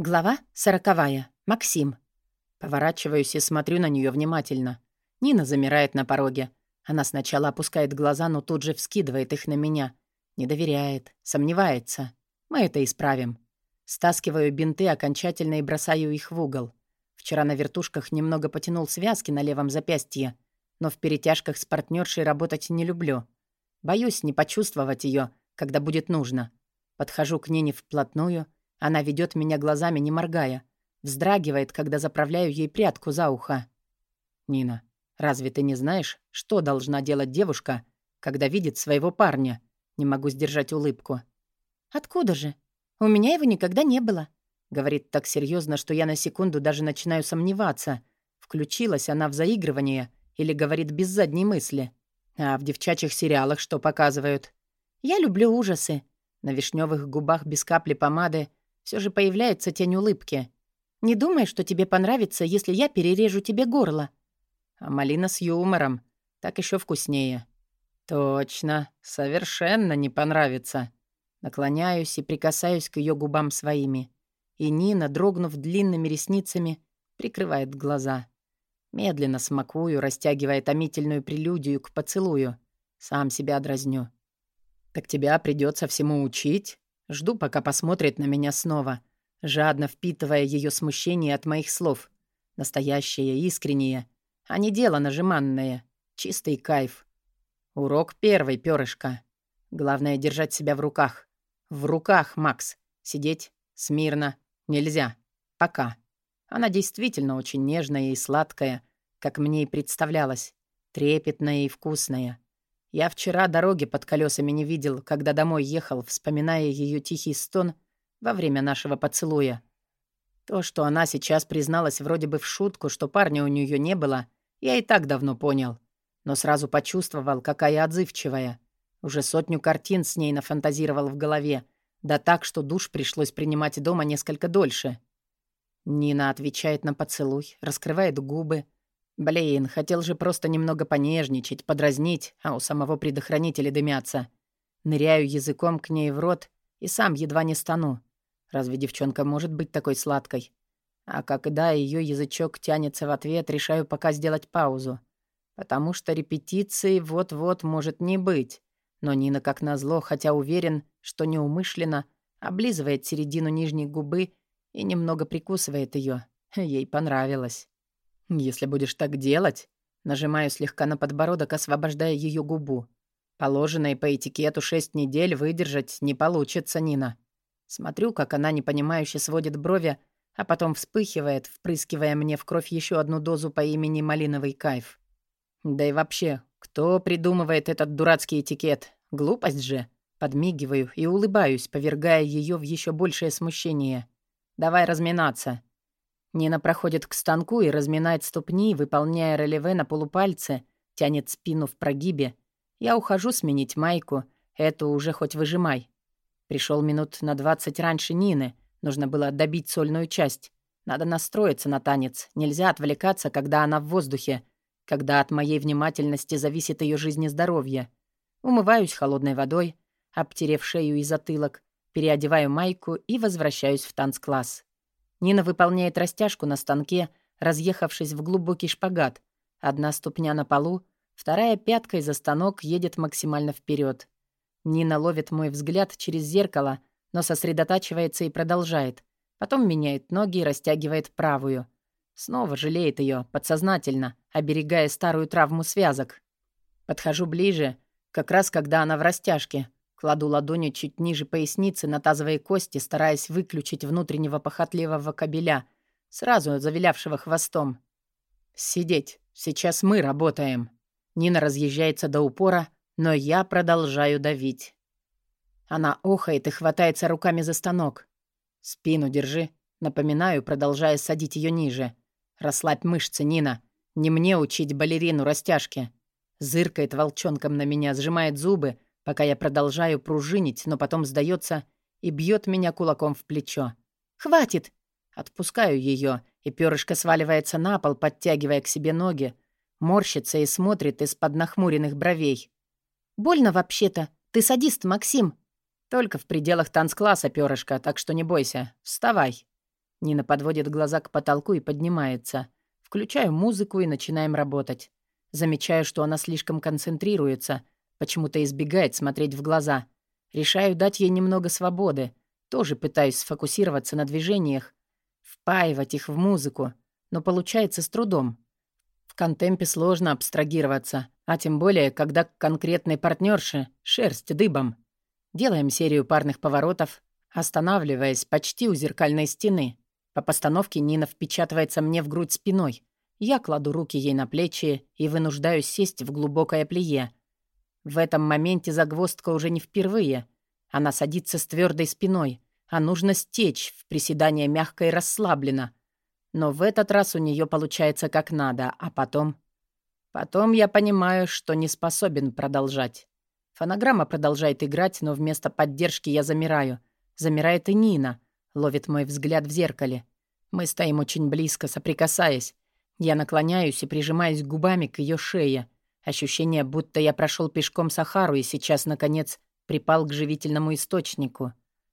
Глава сороковая. Максим. Поворачиваюсь и смотрю на нее внимательно. Нина замирает на пороге. Она сначала опускает глаза, но тут же вскидывает их на меня. Не доверяет, сомневается. Мы это исправим. Стаскиваю бинты окончательно и бросаю их в угол. Вчера на вертушках немного потянул связки на левом запястье, но в перетяжках с партнершей работать не люблю. Боюсь не почувствовать ее, когда будет нужно. Подхожу к Нине вплотную — она ведет меня глазами, не моргая. Вздрагивает, когда заправляю ей прядку за ухо. «Нина, разве ты не знаешь, что должна делать девушка, когда видит своего парня?» Не могу сдержать улыбку. «Откуда же? У меня его никогда не было», — говорит так серьезно, что я на секунду даже начинаю сомневаться, включилась она в заигрывание или говорит без задней мысли. А в девчачьих сериалах что показывают? «Я люблю ужасы». На вишневых губах без капли помады все же появляется тень улыбки. «Не думай, что тебе понравится, если я перережу тебе горло». А малина с юмором. Так еще вкуснее. Точно, совершенно не понравится. Наклоняюсь и прикасаюсь к ее губам своими. И Нина, дрогнув длинными ресницами, прикрывает глаза. Медленно смакую, растягивая томительную прелюдию к поцелую. Сам себя дразню. «Так тебя придется всему учить?» Жду, пока посмотрит на меня снова, жадно впитывая ее смущение от моих слов. Настоящее, искреннее, а не дело нажиманное. Чистый кайф. Урок первый, перышко. Главное — держать себя в руках. В руках, Макс. Сидеть смирно. Нельзя. Пока. Она действительно очень нежная и сладкая, как мне и представлялось. Трепетная и вкусная. Я вчера дороги под колесами не видел, когда домой ехал, вспоминая ее тихий стон во время нашего поцелуя. То, что она сейчас призналась вроде бы в шутку, что парня у нее не было, я и так давно понял. Но сразу почувствовал, какая отзывчивая. Уже сотню картин с ней нафантазировал в голове, да так, что душ пришлось принимать дома несколько дольше. Нина отвечает на поцелуй, раскрывает губы, Блин, хотел же просто немного понежничать, подразнить, а у самого предохранителя дымятся. Ныряю языком к ней в рот и сам едва не стану. Разве девчонка может быть такой сладкой? А когда ее язычок тянется в ответ, решаю пока сделать паузу. Потому что репетиции вот-вот может не быть. Но Нина, как назло, хотя уверен, что неумышленно, облизывает середину нижней губы и немного прикусывает ее. Ей понравилось. «Если будешь так делать...» Нажимаю слегка на подбородок, освобождая ее губу. Положенные по этикету шесть недель выдержать не получится, Нина. Смотрю, как она непонимающе сводит брови, а потом вспыхивает, впрыскивая мне в кровь еще одну дозу по имени Малиновый кайф. Да и вообще, кто придумывает этот дурацкий этикет? Глупость же. Подмигиваю и улыбаюсь, повергая ее в еще большее смущение. Давай разминаться. Нина проходит к станку и разминает ступни, выполняя релеве на полупальце, тянет спину в прогибе. Я ухожу сменить майку, эту уже хоть выжимай. Пришел минут на двадцать раньше Нины, нужно было добить сольную часть. Надо настроиться на танец, нельзя отвлекаться, когда она в воздухе, когда от моей внимательности зависит ее жизнь и здоровье. Умываюсь холодной водой, обтерев шею и затылок, переодеваю майку и возвращаюсь в танцкласс. Нина выполняет растяжку на станке, разъехавшись в глубокий шпагат. Одна ступня на полу, вторая пяткой за станок едет максимально вперед. Нина ловит мой взгляд через зеркало, но сосредотачивается и продолжает. Потом меняет ноги и растягивает правую. Снова жалеет ее, подсознательно, оберегая старую травму связок. Подхожу ближе, как раз когда она в растяжке. Кладу ладони чуть ниже поясницы на тазовые кости, стараясь выключить внутреннего похотливого кобеля, сразу завилявшего хвостом. «Сидеть. Сейчас мы работаем». Нина разъезжается до упора, но я продолжаю давить. Она охает и хватается руками за станок. «Спину держи», напоминаю, продолжая садить ее ниже. «Расслабь мышцы, Нина. Не мне учить балерину растяжки». Зыркает волчонком на меня, сжимает зубы, пока я продолжаю пружинить, но потом сдается и бьет меня кулаком в плечо. «Хватит!» Отпускаю ее, и перышко сваливается на пол, подтягивая к себе ноги, морщится и смотрит из-под нахмуренных бровей. «Больно вообще-то. Ты садист, Максим». «Только в пределах танцкласса, перышко, так что не бойся. Вставай». Нина подводит глаза к потолку и поднимается. Включаю музыку и начинаем работать. Замечаю, что она слишком концентрируется, почему-то избегает смотреть в глаза. Решаю дать ей немного свободы. Тоже пытаюсь сфокусироваться на движениях, впаивать их в музыку, но получается с трудом. В контемпе сложно абстрагироваться, а тем более, когда к конкретной партнерше шерсть дыбом. Делаем серию парных поворотов, останавливаясь почти у зеркальной стены. По постановке Нина впечатывается мне в грудь спиной. Я кладу руки ей на плечи и вынуждаюсь сесть в глубокое плие. В этом моменте загвоздка уже не впервые. Она садится с твердой спиной, а нужно стечь в приседание мягко и расслабленно. Но в этот раз у нее получается как надо, а потом... Потом я понимаю, что не способен продолжать. Фонограмма продолжает играть, но вместо поддержки я замираю. Замирает и Нина, ловит мой взгляд в зеркале. Мы стоим очень близко, соприкасаясь. Я наклоняюсь и прижимаюсь губами к ее шее. Ощущение, будто я прошел пешком Сахару и сейчас, наконец, припал к живительному источнику.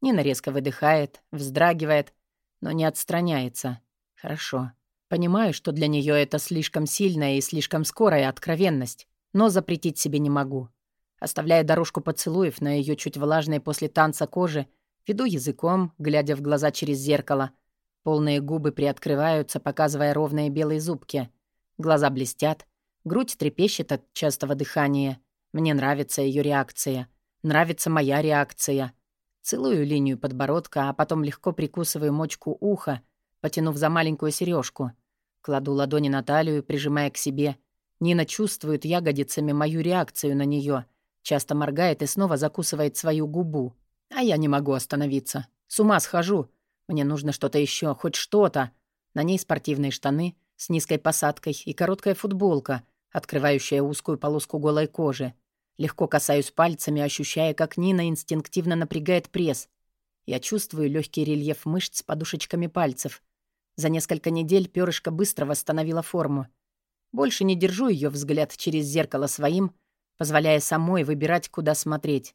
Нина резко выдыхает, вздрагивает, но не отстраняется. Хорошо. Понимаю, что для нее это слишком сильная и слишком скорая откровенность, но запретить себе не могу. Оставляя дорожку поцелуев на ее чуть влажной после танца кожи, веду языком, глядя в глаза через зеркало. Полные губы приоткрываются, показывая ровные белые зубки. Глаза блестят, грудь трепещет от частого дыхания. Мне нравится ее реакция. Нравится моя реакция. Целую линию подбородка, а потом легко прикусываю мочку уха, потянув за маленькую сережку. Кладу ладони на талию, прижимая к себе. Нина чувствует ягодицами мою реакцию на нее — Часто моргает и снова закусывает свою губу. А я не могу остановиться. С ума схожу. Мне нужно что-то еще, хоть что-то. На ней спортивные штаны с низкой посадкой и короткая футболка, открывающая узкую полоску голой кожи. Легко касаюсь пальцами, ощущая, как Нина инстинктивно напрягает пресс. Я чувствую легкий рельеф мышц подушечками пальцев. За несколько недель перышко быстро восстановило форму. Больше не держу ее взгляд через зеркало своим, позволяя самой выбирать, куда смотреть.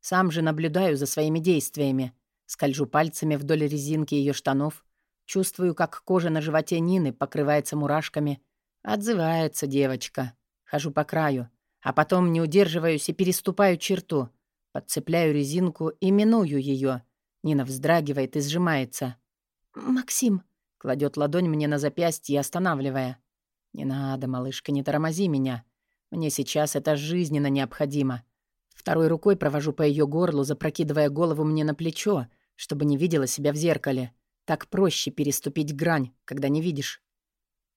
Сам же наблюдаю за своими действиями. Скольжу пальцами вдоль резинки ее штанов. Чувствую, как кожа на животе Нины покрывается мурашками. Отзывается девочка. Хожу по краю. А потом не удерживаюсь и переступаю черту. Подцепляю резинку и миную ее. Нина вздрагивает и сжимается. «Максим», — кладет ладонь мне на запястье, останавливая. «Не надо, малышка, не тормози меня. Мне сейчас это жизненно необходимо. Второй рукой провожу по ее горлу, запрокидывая голову мне на плечо, чтобы не видела себя в зеркале. Так проще переступить грань, когда не видишь.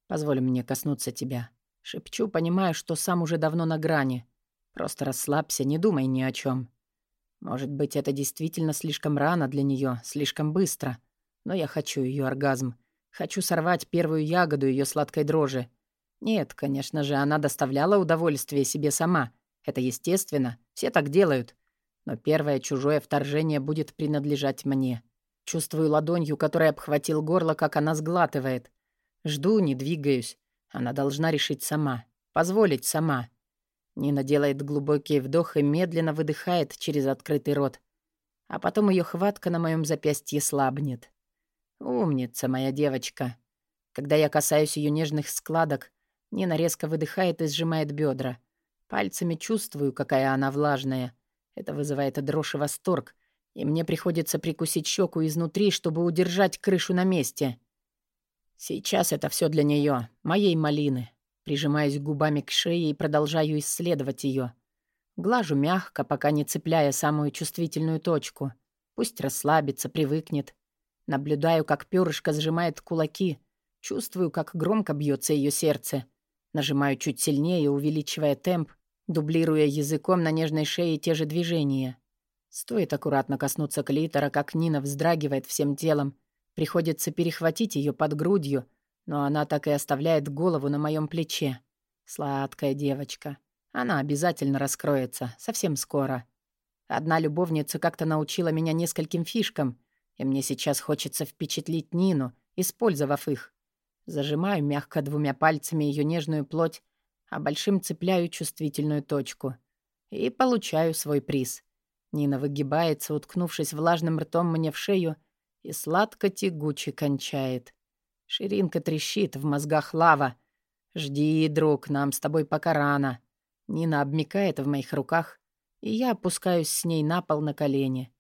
Позволь мне коснуться тебя. Шепчу, понимая, что сам уже давно на грани. Просто расслабься, не думай ни о чем. Может быть, это действительно слишком рано для нее, слишком быстро. Но я хочу ее оргазм. Хочу сорвать первую ягоду ее сладкой дрожи. Нет, конечно же, она доставляла удовольствие себе сама. Это естественно, все так делают. Но первое чужое вторжение будет принадлежать мне. Чувствую ладонью, которая обхватил горло, как она сглатывает. Жду, не двигаюсь. Она должна решить сама. Позволить сама. Нина делает глубокий вдох и медленно выдыхает через открытый рот. А потом ее хватка на моем запястье слабнет. Умница моя девочка. Когда я касаюсь ее нежных складок, Нина резко выдыхает и сжимает бедра. Пальцами чувствую, какая она влажная. Это вызывает дрожь и восторг, и мне приходится прикусить щеку изнутри, чтобы удержать крышу на месте. Сейчас это все для нее, моей малины. Прижимаюсь губами к шее и продолжаю исследовать ее. Глажу мягко, пока не цепляя самую чувствительную точку. Пусть расслабится, привыкнет. Наблюдаю, как перышко сжимает кулаки. Чувствую, как громко бьется ее сердце. Нажимаю чуть сильнее, увеличивая темп, дублируя языком на нежной шее те же движения. Стоит аккуратно коснуться клитора, как Нина вздрагивает всем телом. Приходится перехватить ее под грудью, но она так и оставляет голову на моем плече. Сладкая девочка. Она обязательно раскроется, совсем скоро. Одна любовница как-то научила меня нескольким фишкам, и мне сейчас хочется впечатлить Нину, использовав их. Зажимаю мягко двумя пальцами ее нежную плоть, а большим цепляю чувствительную точку. И получаю свой приз. Нина выгибается, уткнувшись влажным ртом мне в шею, и сладко-тягуче кончает. Ширинка трещит, в мозгах лава. «Жди, друг, нам с тобой пока рано». Нина обмикает в моих руках, и я опускаюсь с ней на пол на колени.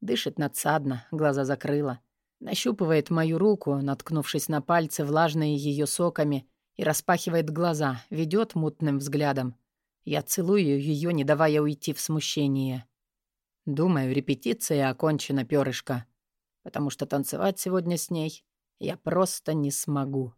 Дышит надсадно, глаза закрыла. Нащупывает мою руку, наткнувшись на пальцы, влажные ее соками, и распахивает глаза, ведет мутным взглядом. Я целую ее, не давая уйти в смущение. Думаю, репетиция окончена, перышко, потому что танцевать сегодня с ней я просто не смогу.